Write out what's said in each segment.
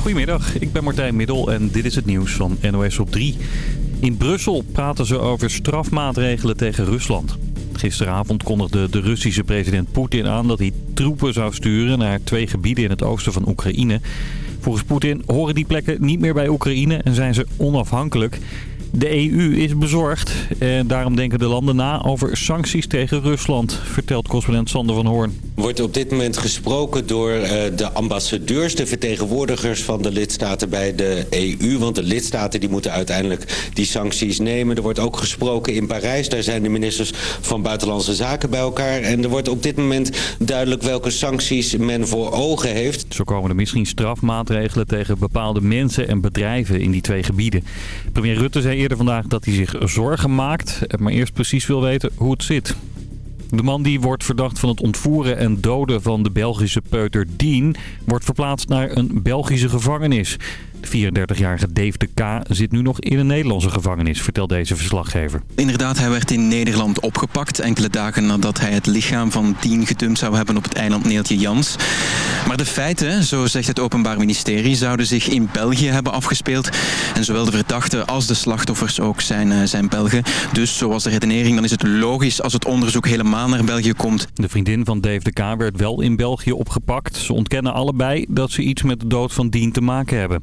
Goedemiddag, ik ben Martijn Middel en dit is het nieuws van NOS op 3. In Brussel praten ze over strafmaatregelen tegen Rusland. Gisteravond kondigde de Russische president Poetin aan dat hij troepen zou sturen naar twee gebieden in het oosten van Oekraïne. Volgens Poetin horen die plekken niet meer bij Oekraïne en zijn ze onafhankelijk. De EU is bezorgd en daarom denken de landen na over sancties tegen Rusland, vertelt correspondent Sander van Hoorn. Er wordt op dit moment gesproken door eh, de ambassadeurs, de vertegenwoordigers van de lidstaten bij de EU. Want de lidstaten die moeten uiteindelijk die sancties nemen. Er wordt ook gesproken in Parijs, daar zijn de ministers van Buitenlandse Zaken bij elkaar. En er wordt op dit moment duidelijk welke sancties men voor ogen heeft. Zo komen er misschien strafmaatregelen tegen bepaalde mensen en bedrijven in die twee gebieden. Premier Rutte zei eerder vandaag dat hij zich zorgen maakt, maar eerst precies wil weten hoe het zit. De man die wordt verdacht van het ontvoeren en doden van de Belgische peuter Dean... wordt verplaatst naar een Belgische gevangenis. De 34-jarige Dave de K. zit nu nog in een Nederlandse gevangenis, vertelt deze verslaggever. Inderdaad, hij werd in Nederland opgepakt. Enkele dagen nadat hij het lichaam van Dean gedumpt zou hebben op het eiland Neeltje Jans. Maar de feiten, zo zegt het Openbaar Ministerie, zouden zich in België hebben afgespeeld. En zowel de verdachten als de slachtoffers ook zijn, eh, zijn Belgen. Dus zoals de redenering, dan is het logisch als het onderzoek helemaal naar België komt. De vriendin van Dave de K. werd wel in België opgepakt. Ze ontkennen allebei dat ze iets met de dood van Dean te maken hebben.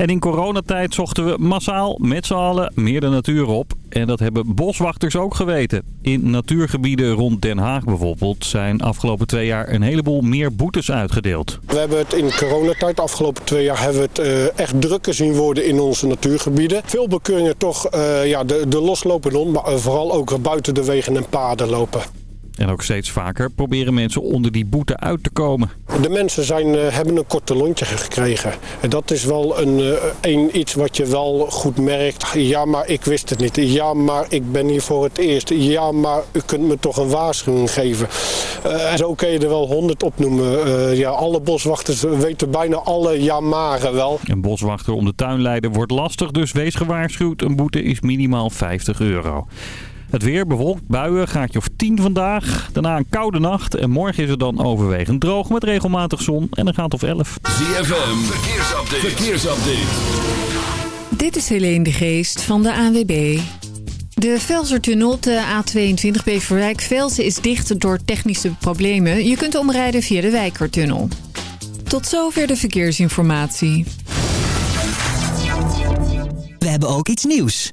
En in coronatijd zochten we massaal met z'n allen meer de natuur op. En dat hebben boswachters ook geweten. In natuurgebieden rond Den Haag bijvoorbeeld zijn afgelopen twee jaar een heleboel meer boetes uitgedeeld. We hebben het in coronatijd, de afgelopen twee jaar, hebben we het uh, echt drukker zien worden in onze natuurgebieden. Veel bekeuringen toch uh, ja, de, de loslopende maar vooral ook buiten de wegen en paden lopen. En ook steeds vaker proberen mensen onder die boete uit te komen. De mensen zijn, uh, hebben een korte lontje gekregen. En dat is wel een, uh, een, iets wat je wel goed merkt. Ja, maar ik wist het niet. Ja, maar ik ben hier voor het eerst. Ja, maar u kunt me toch een waarschuwing geven. Uh, en zo kun je er wel honderd opnoemen. ja, alle boswachters weten bijna alle ja-maren wel. Een boswachter om de tuin leiden wordt lastig, dus wees gewaarschuwd. Een boete is minimaal 50 euro. Het weer bewolkt, buien, gaatje of 10 vandaag. Daarna een koude nacht en morgen is het dan overwegend droog met regelmatig zon en een gaat of 11. ZFM, verkeersupdate. verkeersupdate. Dit is Helene de Geest van de ANWB. De Velsertunnel op de A22 Beverwijk-Velsen is dicht door technische problemen. Je kunt omrijden via de Wijkertunnel. Tot zover de verkeersinformatie. We hebben ook iets nieuws.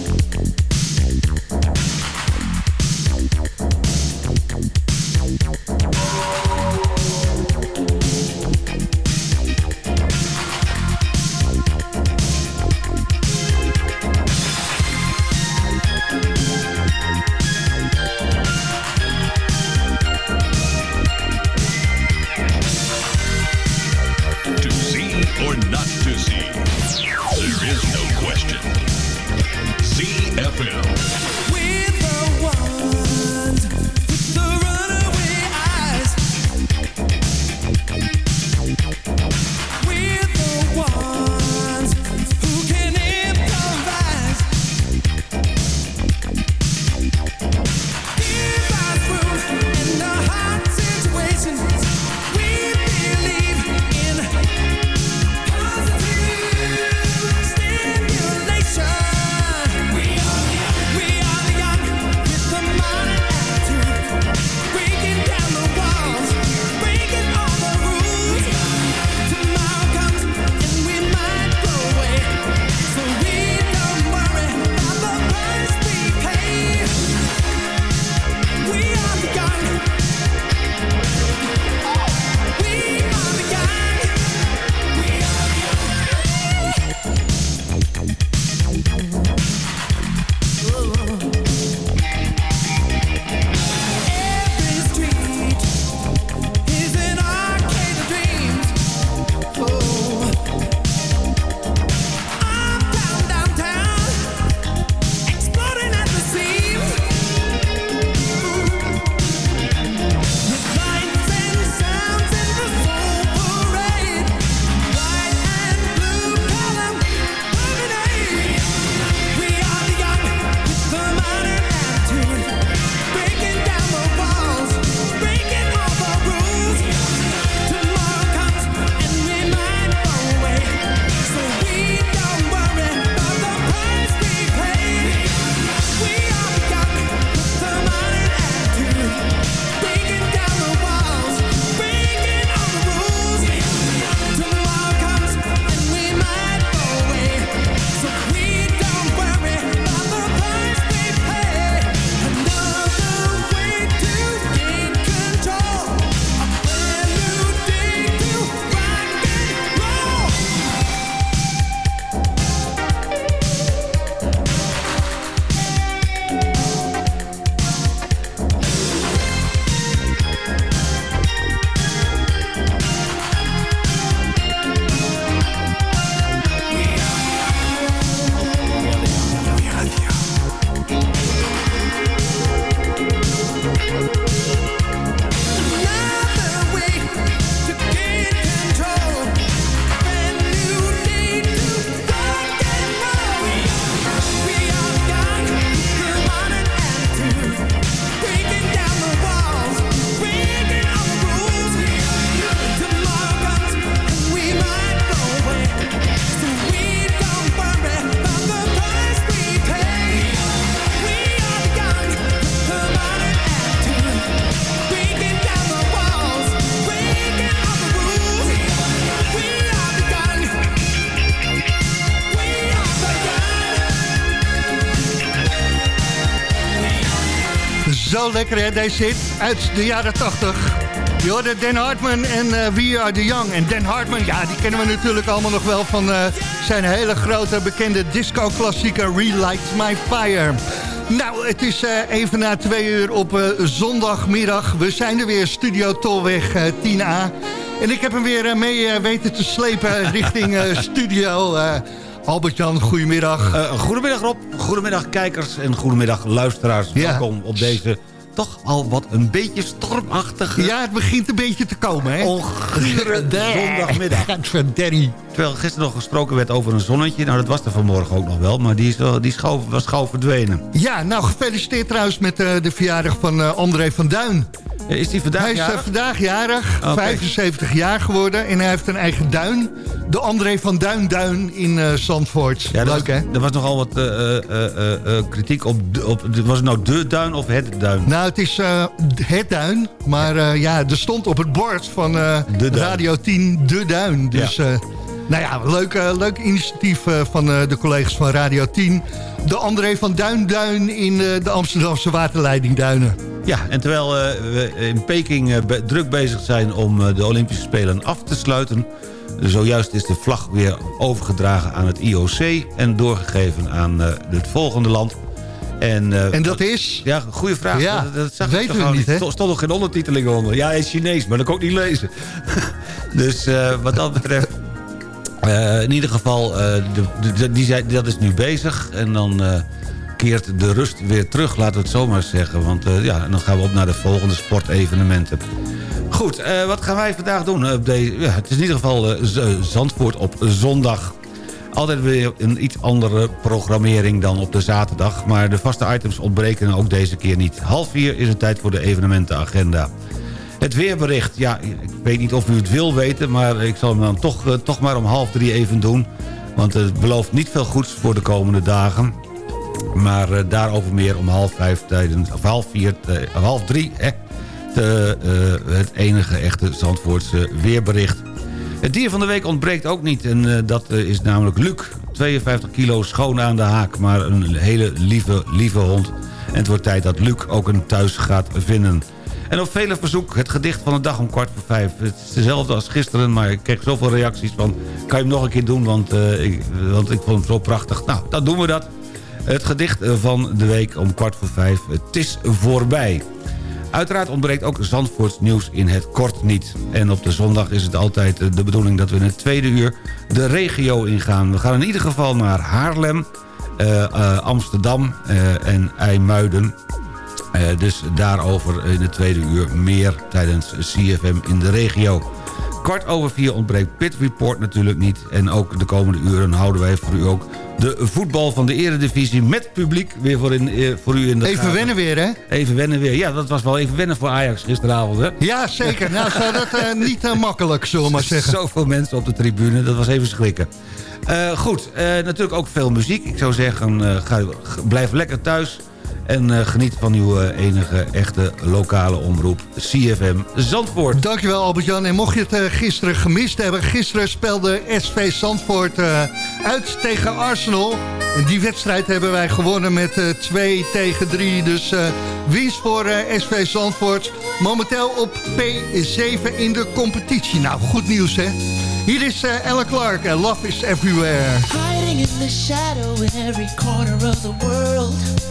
To? There is no question. ZFM. Lekker hè, deze hit uit de jaren 80. Je hoorde Dan Hartman en uh, We Are The Young. En Dan Hartman, ja, die kennen we natuurlijk allemaal nog wel van uh, zijn hele grote bekende disco-klassieker Relight My Fire. Nou, het is uh, even na twee uur op zondagmiddag. We zijn er weer, Studio Tolweg 10A. En ik heb hem weer mee weten te slepen richting studio... Albert-Jan, goedemiddag. Uh, goedemiddag Rob, goedemiddag kijkers en goedemiddag luisteraars. Ja. Welkom op deze toch al wat een beetje stormachtige... Ja, het begint een beetje te komen, hè? Ongure zondagmiddag. Terwijl gisteren nog gesproken werd over een zonnetje. Nou, dat was er vanmorgen ook nog wel, maar die, is die schouw, was gauw verdwenen. Ja, nou, gefeliciteerd trouwens met uh, de verjaardag van uh, André van Duin. Is hij vandaag hij is jarig? vandaag jarig, okay. 75 jaar geworden. En hij heeft een eigen duin. De André van Duin Duin in uh, Zandvoort. Ja, Leuk, hè? Er was nogal wat uh, uh, kritiek op, op... Was het nou de duin of het duin? Nou, het is het duin. Maar ja, er stond op het bord van Radio 10 de duin. Dus... Ja. Nou ja, leuk, uh, leuk initiatief uh, van uh, de collega's van Radio 10. De André van Duin Duin in de Amsterdamse waterleiding Duinen. Ja, en terwijl we in Peking be druk bezig zijn om de Olympische Spelen af te sluiten... zojuist is de vlag weer overgedragen aan het IOC... en doorgegeven aan het volgende land... En, uh, en dat is? Ja, goede vraag. Ja, dat, dat zag weten ik we niet, hè? Er stond nog geen ondertiteling onder. Ja, hij is Chinees, maar dat kon ik niet lezen. dus uh, wat dat betreft... Uh, in ieder geval, uh, de, die zei, dat is nu bezig. En dan uh, keert de rust weer terug, laten we het zo maar zeggen. Want ja, dan gaan we op naar de volgende sportevenementen. Goed, wat gaan wij vandaag doen? Ja, het is in ieder geval Zandvoort op zondag. Altijd weer een iets andere programmering dan op de zaterdag. Maar de vaste items ontbreken ook deze keer niet. Half vier is het tijd voor de evenementenagenda. Het weerbericht, ja, ik weet niet of u het wil weten... maar ik zal hem dan toch, uh, toch maar om half drie even doen. Want het belooft niet veel goeds voor de komende dagen. Maar uh, daarover meer om half vijf tijdens... of half vier, uh, half drie, hè, het enige echte Zandvoortse weerbericht. Het dier van de week ontbreekt ook niet. En dat is namelijk Luc. 52 kilo schoon aan de haak, maar een hele lieve, lieve hond. En het wordt tijd dat Luc ook een thuis gaat vinden... En op vele verzoek het gedicht van de dag om kwart voor vijf. Het is hetzelfde als gisteren, maar ik kreeg zoveel reacties van... kan je hem nog een keer doen, want, uh, ik, want ik vond hem zo prachtig. Nou, dan doen we dat. Het gedicht van de week om kwart voor vijf. Het is voorbij. Uiteraard ontbreekt ook Zandvoorts nieuws in het kort niet. En op de zondag is het altijd de bedoeling dat we in het tweede uur de regio ingaan. We gaan in ieder geval naar Haarlem, Amsterdam en IJmuiden... Uh, dus daarover in het tweede uur meer tijdens CFM in de regio. Kwart over vier ontbreekt Pit Report natuurlijk niet. En ook de komende uren houden wij voor u ook de voetbal van de eredivisie... met publiek weer voor, in, voor u in de Even gaten. wennen weer, hè? Even wennen weer. Ja, dat was wel even wennen voor Ajax gisteravond, hè? Ja, zeker. Nou, zou dat uh, niet uh, makkelijk, zullen we maar zeggen. Zoveel mensen op de tribune, dat was even schrikken. Uh, goed, natuurlijk ook veel muziek. Ik zou zeggen, ga, blijf lekker thuis... En uh, geniet van uw uh, enige echte lokale omroep CFM Zandvoort. Dankjewel Albert-Jan. En mocht je het uh, gisteren gemist hebben... gisteren speelde SV Zandvoort uit tegen Arsenal. En die wedstrijd hebben wij gewonnen met 2 tegen 3. Dus winst voor SV Zandvoort. Momenteel op P7 in de competitie. Nou, goed nieuws hè. Hier is Ella Clark en Love is Everywhere. Hiding in the shadow in every corner of the world.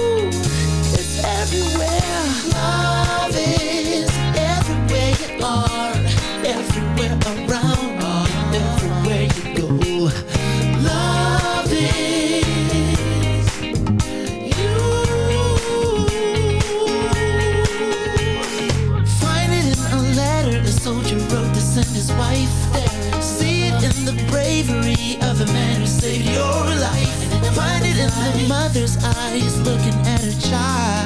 mother's eyes looking at her child.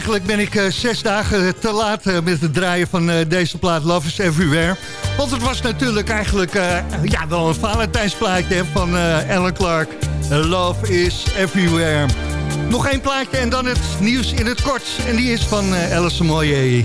eigenlijk ben ik eh, zes dagen te laat eh, met het draaien van eh, deze plaat Love is Everywhere. Want het was natuurlijk eigenlijk ja, wel een Valentijnsplaatje van Alan Clark. Love is Everywhere. Nog één plaatje en dan het nieuws in het kort. En die is van Ella Moyer.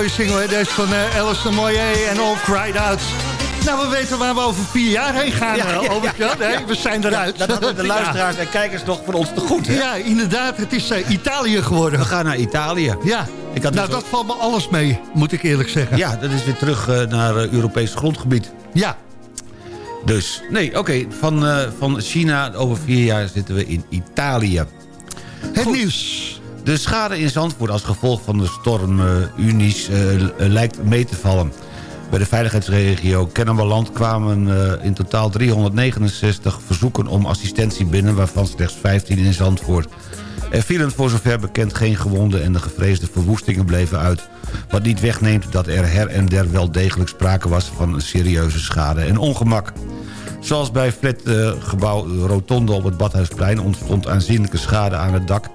mooie single, hè? Deze van eh, uh, Alice de Moyer en All Cried Out. Nou, we weten waar we over vier jaar heen gaan, ja, eh, we zijn eruit. dat de luisteraars en kijkers nog voor ons te goed. Ja, inderdaad. Het is eh, Italië geworden. We gaan naar Italië. Ja. Ik had dus nou, dat valt me alles mee, moet ik eerlijk zeggen. Ja, dat is weer terug naar Europees grondgebied. Ja. Dus, nee, oké. Van, van China, over vier jaar zitten we in Italië. Het nieuws. De schade in Zandvoort als gevolg van de storm eh, Unis eh, lijkt mee te vallen. Bij de veiligheidsregio Kennemerland kwamen eh, in totaal 369 verzoeken om assistentie binnen... waarvan slechts 15 in Zandvoort. Er vielen voor zover bekend geen gewonden en de gevreesde verwoestingen bleven uit. Wat niet wegneemt dat er her en der wel degelijk sprake was van serieuze schade en ongemak. Zoals bij flatgebouw Rotonde op het Badhuisplein ontstond aanzienlijke schade aan het dak...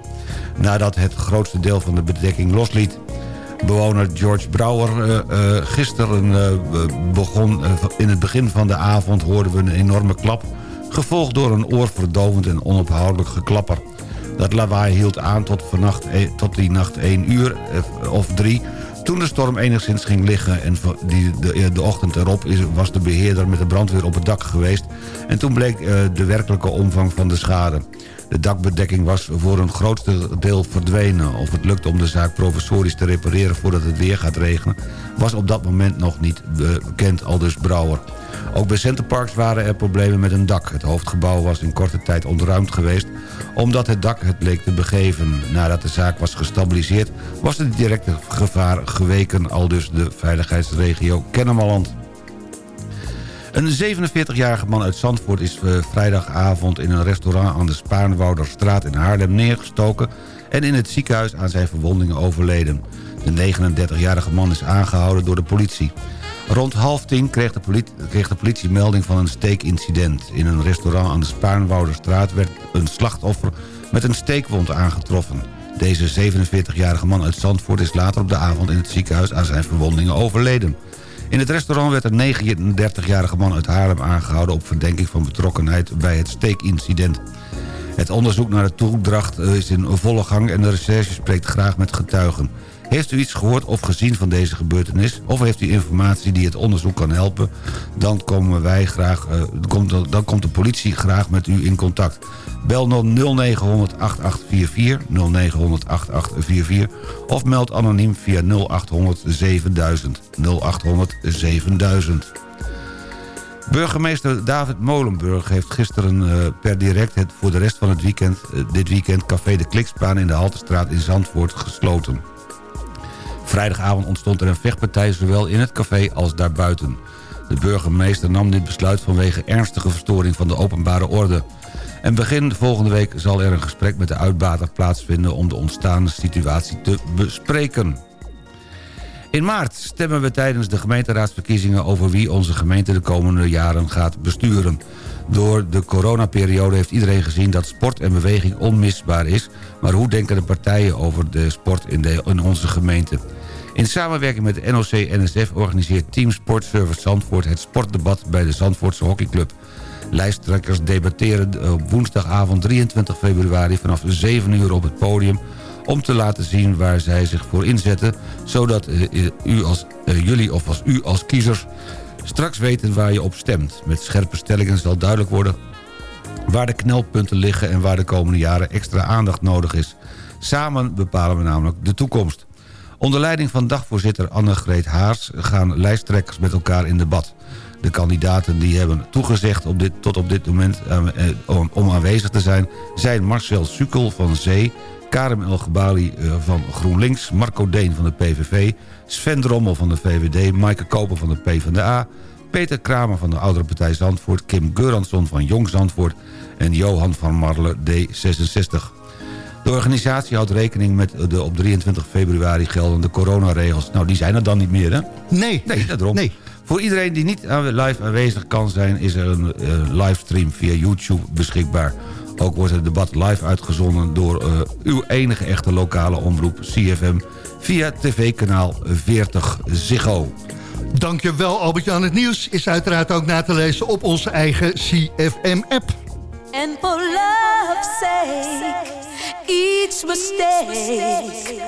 nadat het grootste deel van de bedekking losliet. Bewoner George Brouwer eh, eh, gisteren eh, begon... in het begin van de avond hoorden we een enorme klap... gevolgd door een oorverdovend en onophoudelijk geklapper. Dat lawaai hield aan tot, vannacht, eh, tot die nacht 1 uur of 3... Toen de storm enigszins ging liggen en de, de ochtend erop was de beheerder met de brandweer op het dak geweest. En toen bleek de werkelijke omvang van de schade. De dakbedekking was voor een grootste deel verdwenen. Of het lukt om de zaak provisorisch te repareren voordat het weer gaat regenen... was op dat moment nog niet bekend, al dus Brouwer. Ook bij Centerparks waren er problemen met een dak. Het hoofdgebouw was in korte tijd ontruimd geweest... omdat het dak het leek te begeven. Nadat de zaak was gestabiliseerd... was het directe gevaar geweken... al dus de veiligheidsregio Kennemerland. Een 47-jarige man uit Zandvoort is eh, vrijdagavond in een restaurant aan de Spaarnwouderstraat in Haarlem neergestoken en in het ziekenhuis aan zijn verwondingen overleden. De 39-jarige man is aangehouden door de politie. Rond half tien kreeg de, politie, kreeg de politie melding van een steekincident. In een restaurant aan de Spaarnwouderstraat werd een slachtoffer met een steekwond aangetroffen. Deze 47-jarige man uit Zandvoort is later op de avond in het ziekenhuis aan zijn verwondingen overleden. In het restaurant werd een 39-jarige man uit Haarlem aangehouden... op verdenking van betrokkenheid bij het steekincident. Het onderzoek naar de toedracht is in volle gang... en de recherche spreekt graag met getuigen. Heeft u iets gehoord of gezien van deze gebeurtenis... of heeft u informatie die het onderzoek kan helpen... dan, komen wij graag, eh, dan komt de politie graag met u in contact. Bel dan 0900 8844 0900 8844 of meld anoniem via 0800 7000 0800 7000. Burgemeester David Molenburg heeft gisteren eh, per direct het voor de rest van het weekend, eh, dit weekend Café de Klikspaan in de Haltestraat in Zandvoort gesloten. Vrijdagavond ontstond er een vechtpartij zowel in het café als daarbuiten. De burgemeester nam dit besluit vanwege ernstige verstoring van de openbare orde. En begin volgende week zal er een gesprek met de uitbater plaatsvinden... om de ontstaande situatie te bespreken. In maart stemmen we tijdens de gemeenteraadsverkiezingen... over wie onze gemeente de komende jaren gaat besturen. Door de coronaperiode heeft iedereen gezien dat sport en beweging onmisbaar is... maar hoe denken de partijen over de sport in, de, in onze gemeente? In samenwerking met de NOC-NSF organiseert Team Sport Service Zandvoort... het sportdebat bij de Zandvoortse Hockeyclub. Lijsttrekkers debatteren op woensdagavond 23 februari... vanaf 7 uur op het podium om te laten zien waar zij zich voor inzetten... zodat eh, u als, eh, jullie of als u als kiezers straks weten waar je op stemt. Met scherpe stellingen zal duidelijk worden waar de knelpunten liggen... en waar de komende jaren extra aandacht nodig is. Samen bepalen we namelijk de toekomst. Onder leiding van dagvoorzitter Annegreet Haars... gaan lijsttrekkers met elkaar in debat. De kandidaten die hebben toegezegd op dit, tot op dit moment eh, eh, om, aanwezig te zijn... zijn Marcel Sukkel van Zee... Karim El Gebali eh, van GroenLinks, Marco Deen van de PVV... Sven Drommel van de VVD, Maaike Koper van de PvdA... Peter Kramer van de Oudere Partij Zandvoort... Kim Geuransson van Jong Zandvoort... en Johan van Marle D66. De organisatie houdt rekening met de op 23 februari geldende coronaregels. Nou, die zijn er dan niet meer, hè? Nee. Nee, daarom. Nee. Voor iedereen die niet live aanwezig kan zijn... is er een eh, livestream via YouTube beschikbaar. Ook wordt het debat live uitgezonden door eh, uw enige echte lokale omroep CFM... via tv-kanaal 40 Ziggo. Dankjewel Albert-Jan. Het nieuws is uiteraard ook na te lezen op onze eigen CFM-app. And for love's sake, each mistake,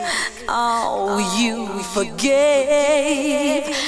oh, you forgave.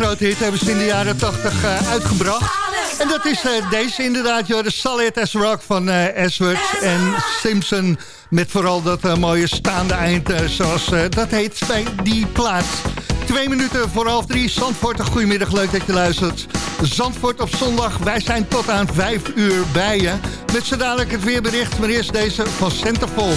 grote hit hebben ze in de jaren 80 eh, uitgebracht. En dat is eh, deze inderdaad, joh, de Solid as Rock van uh, en Simpson. Met vooral dat mooie staande eind, zoals dat heet bij die plaats. Twee minuten voor half drie, Zandvoort, goedemiddag, leuk dat je luistert. Zandvoort op zondag, wij zijn tot aan vijf uur bij je. Met zo dadelijk het weerbericht, maar eerst deze van Centervol.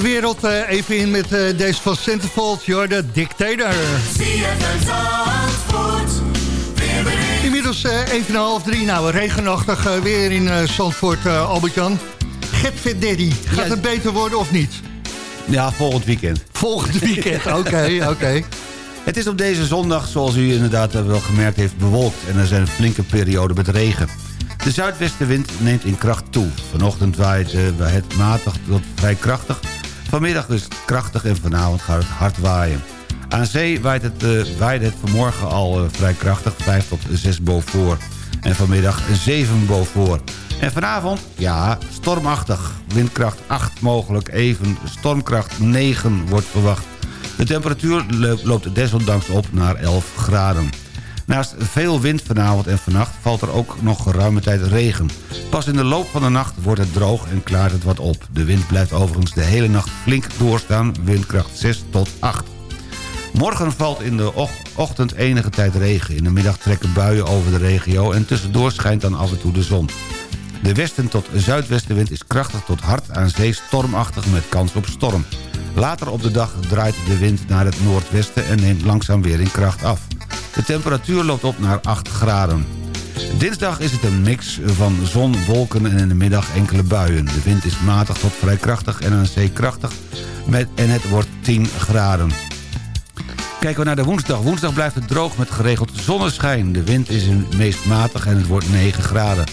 Wereld eh, even in met eh, deze van Centerfold, de Dictator. Inmiddels eh, even en half drie, nou regenachtig eh, weer in eh, Zandvoort, eh, Albert-Jan. Get Fit Daddy, gaat het beter worden of niet? Ja, volgend weekend. Volgend weekend, oké, oké. Het is op deze zondag, zoals u inderdaad eh, wel gemerkt heeft, bewolkt... en er zijn flinke perioden met regen. De zuidwestenwind neemt in kracht toe. Vanochtend waait eh, het matig tot vrij krachtig. Vanmiddag het krachtig en vanavond gaat het hard waaien. Aan zee waait het, eh, waaide het vanmorgen al eh, vrij krachtig, 5 tot 6 boven En vanmiddag 7 boven En vanavond, ja, stormachtig. Windkracht 8 mogelijk, even stormkracht 9 wordt verwacht. De temperatuur lo- loopt desondanks op naar 11 graden. Naast veel wind vanavond en vannacht valt er ook nog geruime tijd regen. Pas in de loop van de nacht wordt het droog en klaart het wat op. De wind blijft overigens de hele nacht flink doorstaan, windkracht 6 tot 8. Morgen valt in de och- ochtend enige tijd regen. In de middag trekken buien over de regio en tussendoor schijnt dan af en toe de zon. De westen tot zuidwestenwind is krachtig tot hard aan zee stormachtig met kans op storm. Later op de dag draait de wind naar het noordwesten en neemt langzaam weer in kracht af. De temperatuur loopt op naar 8 graden. Dinsdag is het een mix van zon, wolken en in de middag enkele buien. De wind is matig tot vrij krachtig en aan zee krachtig met, en het wordt 10 graden. Kijken we naar de woensdag. Woensdag blijft het droog met geregeld zonneschijn. De wind is meest matig en het wordt 9 graden.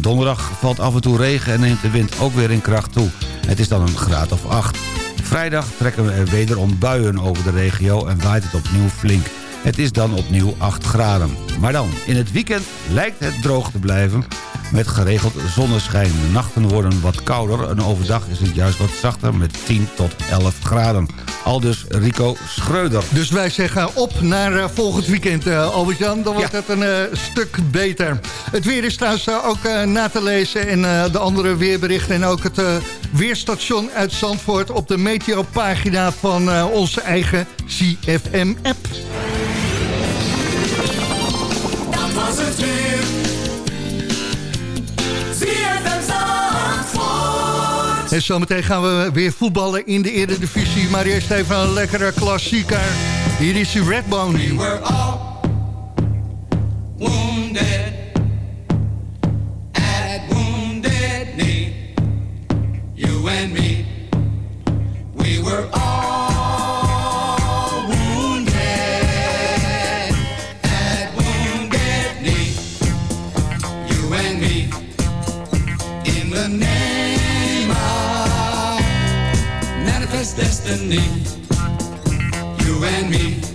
Donderdag valt af en toe regen en neemt de wind ook weer in kracht toe. Het is dan een graad of 8. Vrijdag trekken er wederom buien over de regio en waait het opnieuw flink. Het is dan opnieuw 8 graden. Maar dan, in het weekend lijkt het droog te blijven met geregeld zonneschijn. De nachten worden wat kouder en overdag is het juist wat zachter met 10 tot 11 graden. Aldus Rico Schreuder. Dus wij zeggen op naar eh, volgend weekend, eh Albert-Jan. Dan wordt het een eh, stuk beter. Het weer is trouwens ook na te lezen in eh, de andere weerberichten... en ook het weerstation uit Zandvoort op de meteopagina van onze eigen CFM-app. En zometeen gaan we weer voetballen in de Eredivisie. Maar eerst even een lekkere klassieker. Hier is die Redbone. We were all wounded at wounded knee. You and me, destiny. You and me.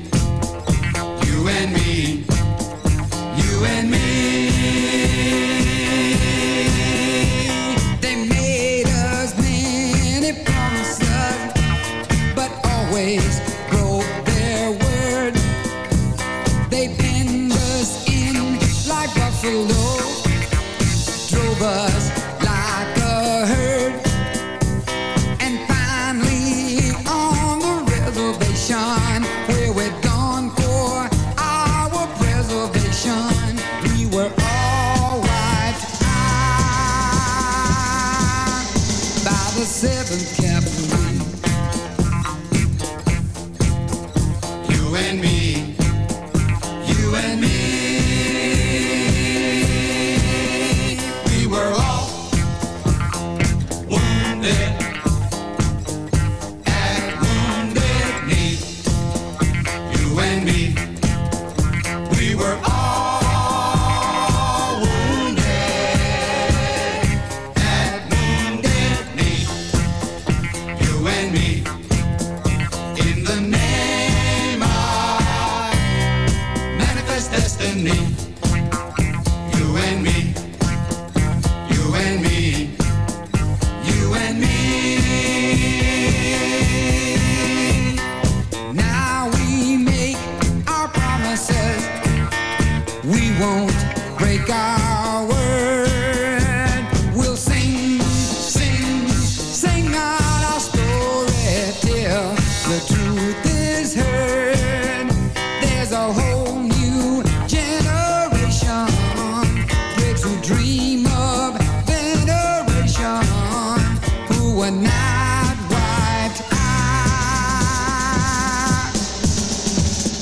Not wiped out ah.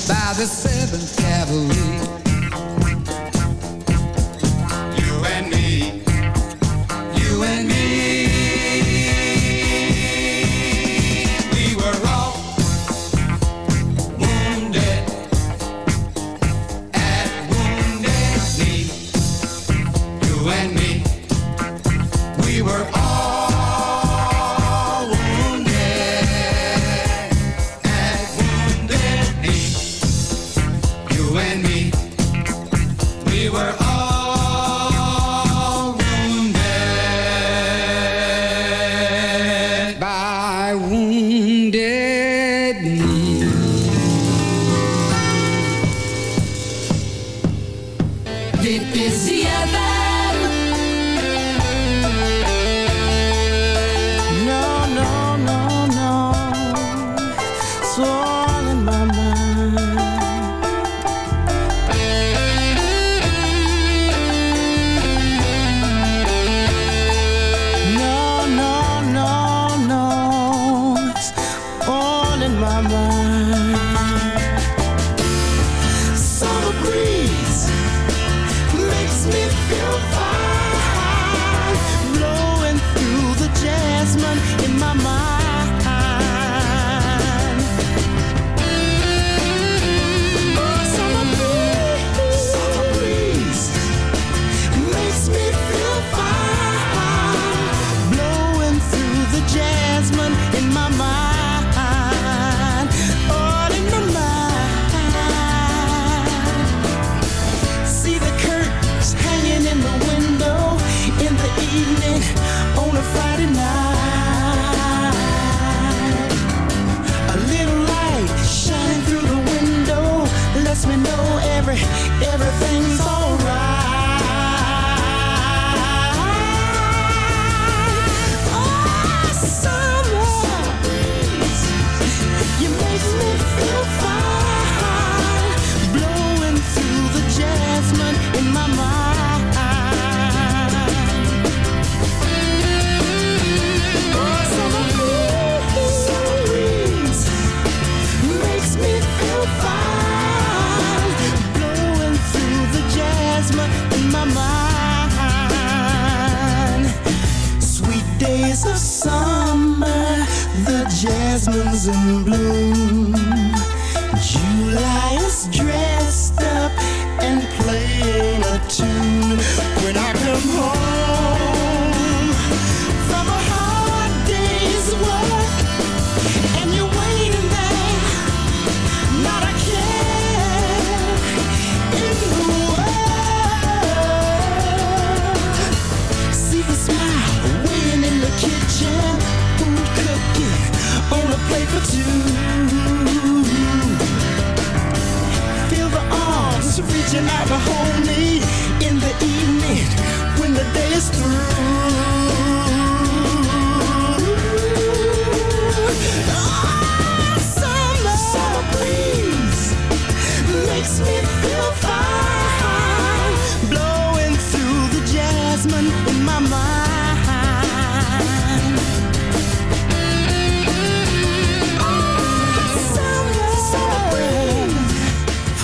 by the seventh cavalry.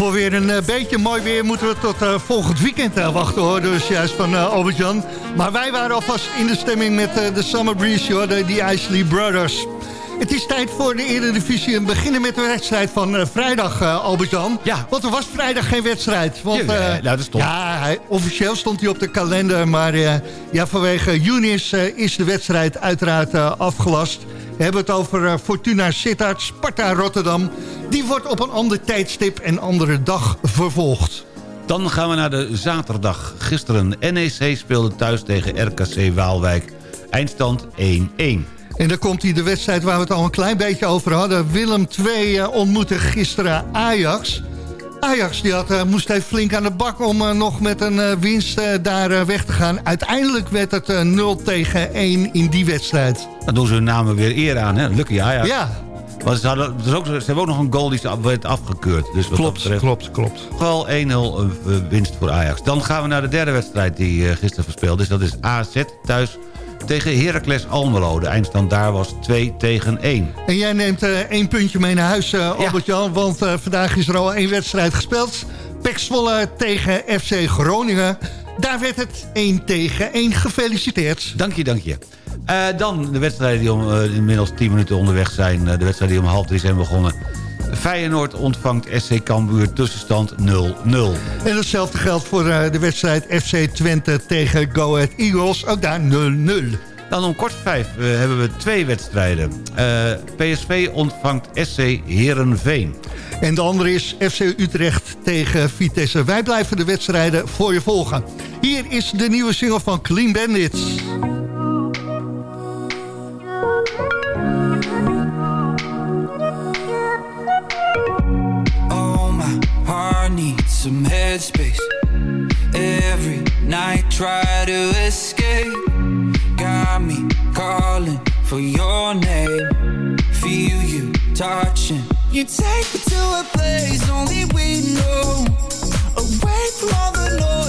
Voor weer een eh, beetje mooi weer moeten we tot eh, volgend weekend eh, wachten hoor. Dus juist van eh, Albert-Jan. Maar wij waren alvast in de stemming met de Summer Breeze, hoor, de, die Isley Brothers. Het is tijd voor de Eredivisie. En beginnen met de wedstrijd van vrijdag, Albert-Jan. Ja. Want er was vrijdag geen wedstrijd. Want, Ja, ja, nou, dat is. Ja, hij, officieel stond hij op de kalender. Maar ja, vanwege Junis is de wedstrijd uiteraard afgelast. We hebben het over Fortuna Sittard, Sparta Rotterdam. Die wordt op een ander tijdstip en andere dag vervolgd. Dan gaan we naar de zaterdag. Gisteren NEC speelde thuis tegen RKC Waalwijk. Eindstand 1-1. En dan komt hij de wedstrijd waar we het al een klein beetje over hadden. Willem II eh, ontmoette gisteren Ajax. Ajax die had, eh, moest even flink aan de bak om eh, nog met een winst daar weg te gaan. Uiteindelijk werd het eh, 0 tegen 1 in die wedstrijd. Dan doen ze hun namen weer eer aan, hè? Lucky Ajax. Ja, Want ze, hadden, er is ook, ze hebben ook nog een goal die ze- werd afgekeurd. Dus wat klopt, betreft, klopt, klopt. Wel 1-0 eh, winst voor Ajax. Dan gaan we naar de derde wedstrijd die eh, gisteren verspeeld is. Dat is AZ thuis tegen Heracles Almelo. De eindstand daar was 2 tegen 1. En jij neemt eh, één puntje mee naar huis, eh Albert-Jan. Want eh, vandaag is er al één wedstrijd gespeeld. Pek Zwolle tegen FC Groningen. Daar werd het 1 tegen 1 gefeliciteerd. Dank je, dank je. Eh, dan de wedstrijden die om, eh, inmiddels 10 minuten onderweg zijn. Eh, de wedstrijden die om half drie zijn begonnen. Feyenoord ontvangt SC Cambuur tussenstand 0-0. En hetzelfde geldt voor de wedstrijd FC Twente tegen Go Ahead Eagles. Ook daar 0-0. Dan om kwart vijf eh, hebben we twee wedstrijden. Eh, PSV ontvangt SC Herenveen. En de andere is FC Utrecht tegen Vitesse. Wij blijven de wedstrijden voor je volgen. Hier is de nieuwe single van Clean Bandits. Oh, my heart needs some headspace. Every night, try to escape. Calling for your name. Feel you touching. You take me to a place only we know. Away from all the noise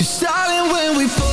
Cause darling when we fall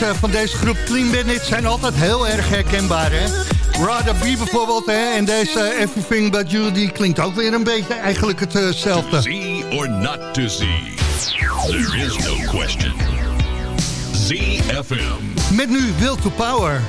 Eh, van deze groep Clean Bandit zijn altijd heel erg herkenbaar, hè? Rada B bijvoorbeeld, hè? En deze eh, Everything But You, die klinkt ook weer een beetje eigenlijk eh, hetzelfde. See or not to see, there is no question. ZFM. Met nu Will to Power.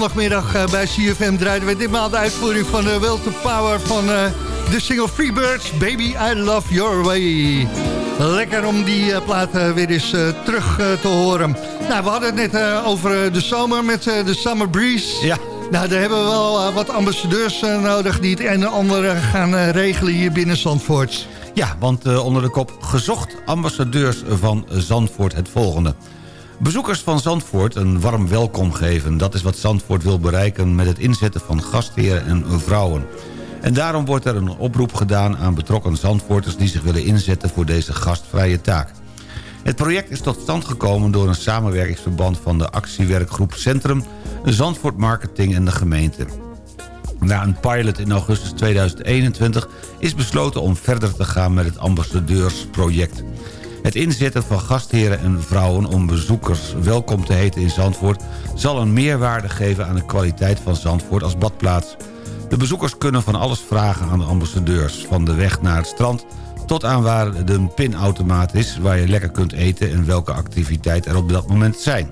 Zondagmiddag eh, bij CFM draaiden we ditmaal de uitvoering van de Will to Power van eh, de single Freebirds. Baby, I love your way. Lekker om die eh, plaat eh, weer eens eh, terug eh, te horen. Nou, we hadden het net eh, over eh, de zomer met eh, de Summer Breeze. Ja. Nou, daar hebben we wel eh, wat ambassadeurs eh, nodig die het een en ander eh, gaan eh, regelen hier binnen Zandvoort. Ja, want eh, onder de kop gezocht ambassadeurs van Zandvoort het volgende. Bezoekers van Zandvoort een warm welkom geven. Dat is wat Zandvoort wil bereiken met het inzetten van gastheren en vrouwen. En daarom wordt er een oproep gedaan aan betrokken Zandvoorters... die zich willen inzetten voor deze gastvrije taak. Het project is tot stand gekomen door een samenwerkingsverband... van de actiewerkgroep Centrum, Zandvoort Marketing en de gemeente. Na een pilot in augustus 2021 is besloten om verder te gaan met het ambassadeursproject. Het inzetten van gastheren en vrouwen om bezoekers welkom te heten in Zandvoort... zal een meerwaarde geven aan de kwaliteit van Zandvoort als badplaats. De bezoekers kunnen van alles vragen aan de ambassadeurs. Van de weg naar het strand tot aan waar de pinautomaat is... waar je lekker kunt eten en welke activiteiten er op dat moment zijn.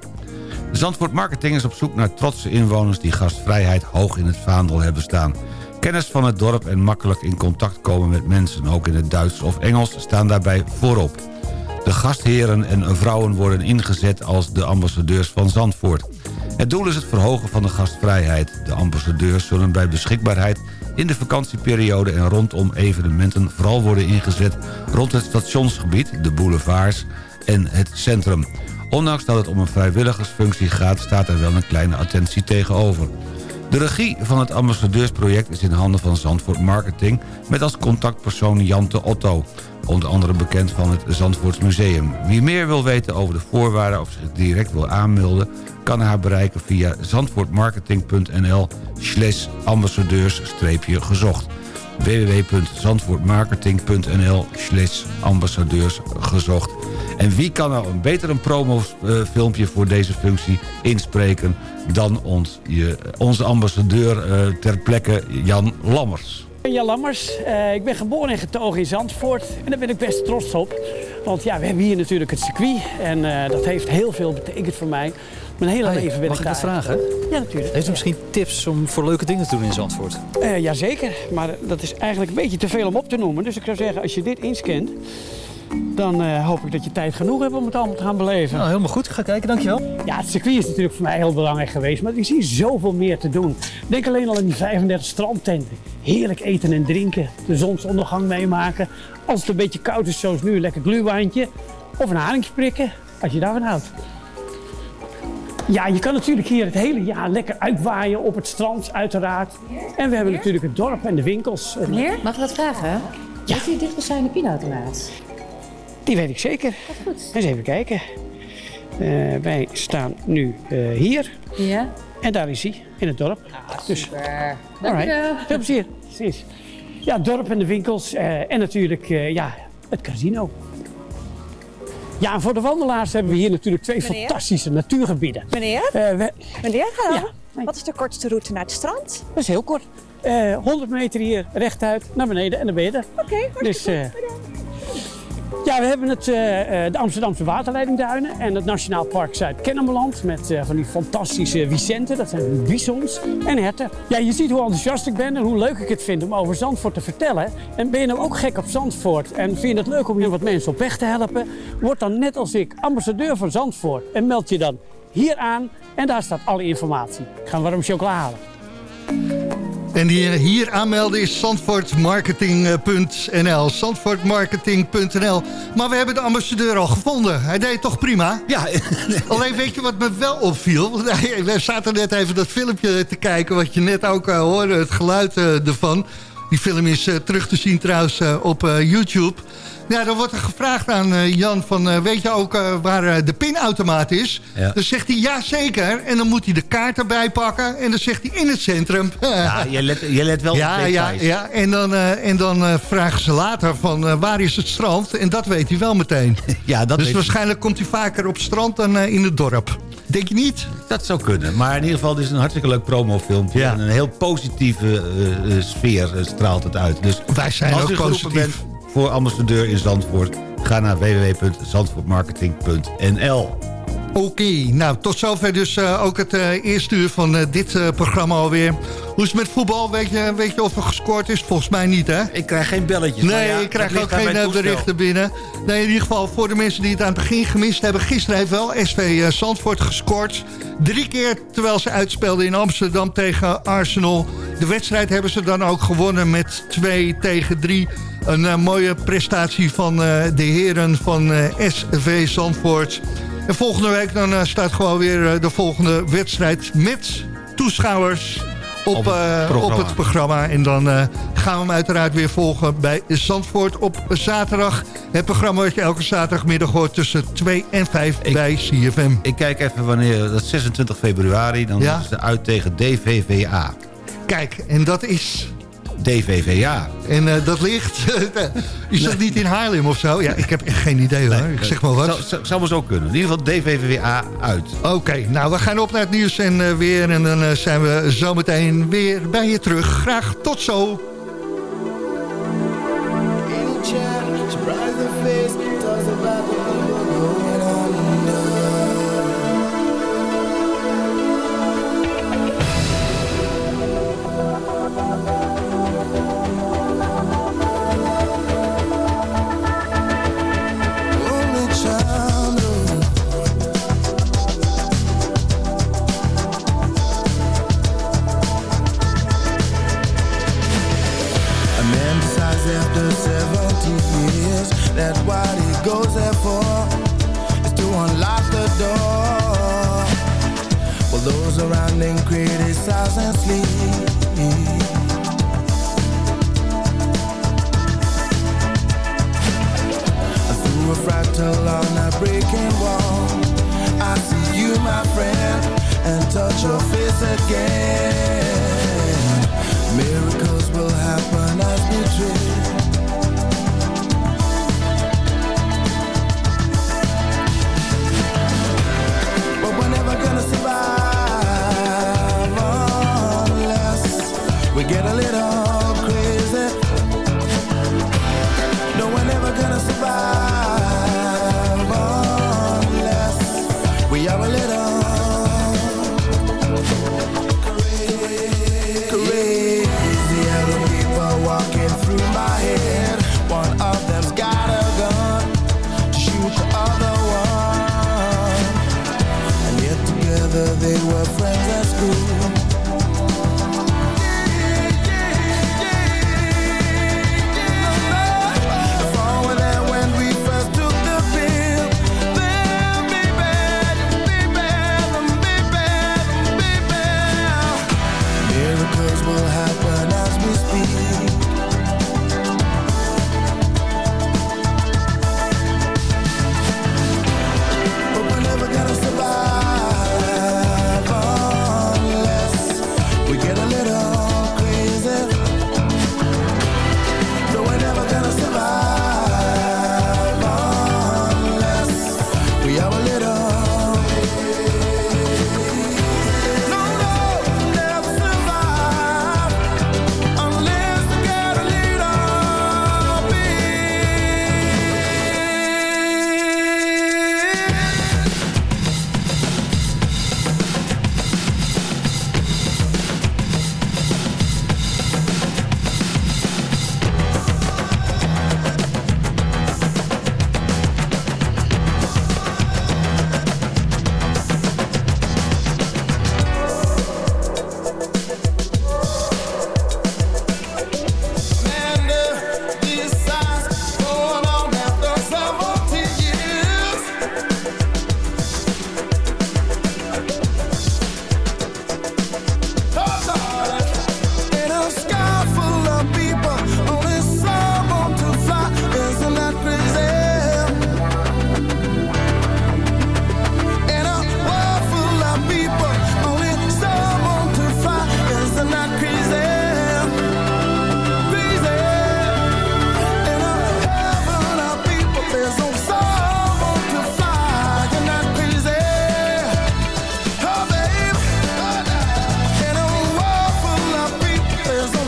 Zandvoort Marketing is op zoek naar trotse inwoners... die gastvrijheid hoog in het vaandel hebben staan. Kennis van het dorp en makkelijk in contact komen met mensen... ook in het Duits of Engels, staan daarbij voorop. De gastheren en vrouwen worden ingezet als de ambassadeurs van Zandvoort. Het doel is het verhogen van de gastvrijheid. De ambassadeurs zullen bij beschikbaarheid in de vakantieperiode en rondom evenementen vooral worden ingezet rond het stationsgebied, de boulevards en het centrum. Ondanks dat het om een vrijwilligersfunctie gaat, staat er wel een kleine attentie tegenover. De regie van het ambassadeursproject is in handen van Zandvoort Marketing... met als contactpersoon Jante Otto, onder andere bekend van het Zandvoorts Museum. Wie meer wil weten over de voorwaarden of zich direct wil aanmelden... kan haar bereiken via zandvoortmarketing.nl slash ambassadeurs-gezocht www.zandvoortmarketing.nl slash ambassadeurs gezocht. En wie kan nou een beter een promofilmpje voor deze functie inspreken... dan ons, je, onze ambassadeur eh, ter plekke Jan Lammers. Ik ben Jan Lammers. Eh, ik ben geboren en getogen in Zandvoort. En daar ben ik best trots op. Want ja, we hebben hier natuurlijk het circuit. En eh, dat heeft heel veel betekend voor mij. Mijn hele leven ben mag ik ik dat vragen? Ja, natuurlijk. Heeft u misschien tips om voor leuke dingen te doen in Zandvoort? Eh, jazeker, maar dat is eigenlijk een beetje te veel om op te noemen. Dus ik zou zeggen, als je dit inscant, dan eh, hoop ik dat je tijd genoeg hebt om het allemaal te gaan beleven. Nou, helemaal goed. Ik ga kijken, dankjewel. Ja, het circuit is natuurlijk voor mij heel belangrijk geweest, maar ik zie zoveel meer te doen. Denk alleen al aan die 35 strandtenten. Heerlijk eten en drinken, de zonsondergang meemaken. Als het een beetje koud is zoals nu, een lekker gluwijntje. Of een haringje prikken, als je daarvan houdt. Ja, je kan natuurlijk hier het hele jaar lekker uitwaaien op het strand, uiteraard. En we hebben natuurlijk het dorp en de winkels. Meneer, mag ik wat vragen? Ja. Weet u dichtbijzijnde pinautomaat? Die weet ik zeker. Eens even kijken. Eh, wij staan nu eh, hier. Ja. En daar is hij, in het dorp. dus, Super. Dank alright. Veel plezier. Precies. Ja, het dorp en de winkels. eh, en natuurlijk eh, ja, het casino. Ja, en voor de wandelaars hebben we hier natuurlijk twee Meneer? fantastische natuurgebieden. Meneer? Eh, we- Meneer, hallo. Ja. Wat is de kortste route naar het strand? dat is heel kort. Eh 100 meter hier rechtuit naar beneden en dan ben je er. Oké, hartstikke Dus, eh, goed. Ja, we hebben het, eh, eh, de Amsterdamse waterleidingduinen en het Nationaal Park Zuid-Kennemerland met eh, van die fantastische Vicenten, dat zijn bisons en herten. Ja, je ziet hoe enthousiast ik ben en hoe leuk ik het vind om over Zandvoort te vertellen. En ben je nou ook gek op Zandvoort en vind je het leuk om hier wat mensen op weg te helpen? Word dan net als ik ambassadeur van Zandvoort en meld je dan hier aan en daar staat alle informatie. Ik ga warm chocola halen. En die hier aanmelden is zandvoortmarketing.nl. Zandvoortmarketing.nl. Maar we hebben de ambassadeur al gevonden. Hij deed toch prima? Ja. Alleen weet je wat me wel opviel? We zaten net even dat filmpje te kijken... wat je net ook eh, hoorde, het geluid eh, ervan. Die film is eh, terug te zien trouwens op YouTube. Ja, dan wordt er gevraagd aan eh, Jan van... eh, weet je ook eh, waar de pinautomaat is? Ja. Dan zegt hij ja zeker. En dan moet hij de kaart erbij pakken. En dan zegt hij in het centrum. Ja, je let, je let wel Ja, op ja, details. ja. En dan, en dan vragen ze later van waar is het strand? En dat weet hij wel meteen. Ja, dat dus waarschijnlijk komt hij vaker op strand dan in het dorp. Denk je niet? Dat zou kunnen. Maar in ieder geval, dit is een hartstikke leuk promofilmpje. Ja. En een heel positieve sfeer straalt het uit. Dus Wij zijn als ook positief. bent voor ambassadeur in Zandvoort... ga naar www.zandvoortmarketing.nl Oké, nou tot zover dus eh, ook het eh, eerste uur van eh, dit eh, programma alweer. Hoe is het met voetbal? Weet je, weet je of er gescoord is? Volgens mij niet, hè? Ik krijg geen belletjes. Nee, ja, ik krijg ook geen berichten binnen. Nee, in ieder geval voor de mensen die het aan het begin gemist hebben. Gisteren heeft wel SV Zandvoort gescoord. Drie keer terwijl ze uitspeelden in Amsterdam tegen Arsenal. De wedstrijd hebben ze dan ook gewonnen met 2 tegen 3. Een eh, mooie prestatie van eh, de heren van eh, SV Zandvoort. En volgende week dan staat gewoon weer de volgende wedstrijd met toeschouwers op, Op het programma. op het programma. En dan gaan we hem uiteraard weer volgen bij Zandvoort op zaterdag. Het programma wat je elke zaterdagmiddag hoort tussen 2 en 5 bij CFM. Ik kijk even wanneer, dat is 26 februari, dan Ja? is ze uit tegen DVVA. Kijk, en dat is... DVVA. En eh, dat ligt... is dat niet in Haarlem of zo? Ja, ik heb echt geen idee hoor. Ik zeg maar wat. Zou, zou, zou maar zo kunnen. In ieder geval DVVA uit. Oké, nou we gaan op naar het nieuws en eh, weer. En dan eh, zijn we zometeen weer bij je terug. Graag tot zo. Door. While those around him criticize and sleep. Through a fractal on a breaking wall, I see you, my friend, and touch your face again. Miracles will happen as we dream. We get a little there's a oh